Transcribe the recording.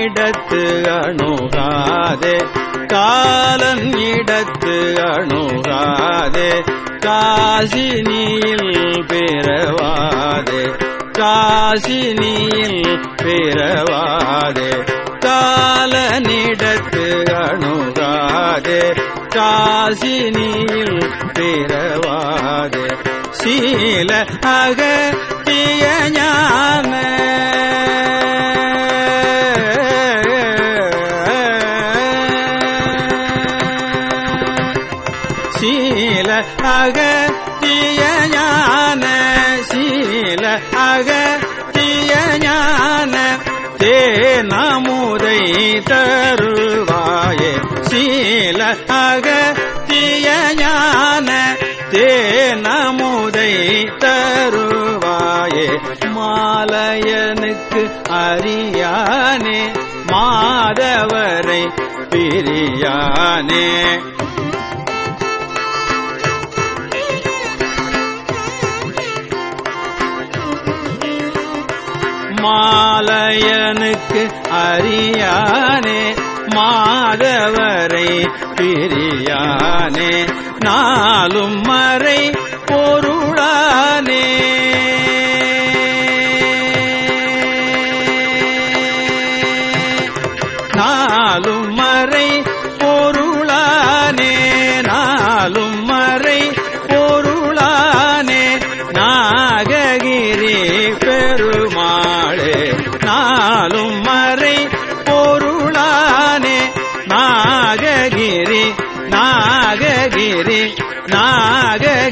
இடத்து அணுகாதே. காலன் இடத்து அணுகாதே. காசினியில் பிறவாதே. காசினியில் பிறவாதே. காலனிடத்து அணுகாதே. காசினியில் பிறவாதே. சீல அக சீல அகத்திய ஞான சீல அகத்திய ஞான தேனமுதை தருவாயே. சீல அகத்திய ஞான தேனமுதை தருவாயே. மாலையனுக்கு அறியானே மாதவரை பிரியானே. மாலையனுக்கு அறியானே மாதவரை பிரியானே நாளும் மறை பொருளானே. நாளும் நாளும் மறை பொருளானே. நாககிரி நாககிரி நாககிரி.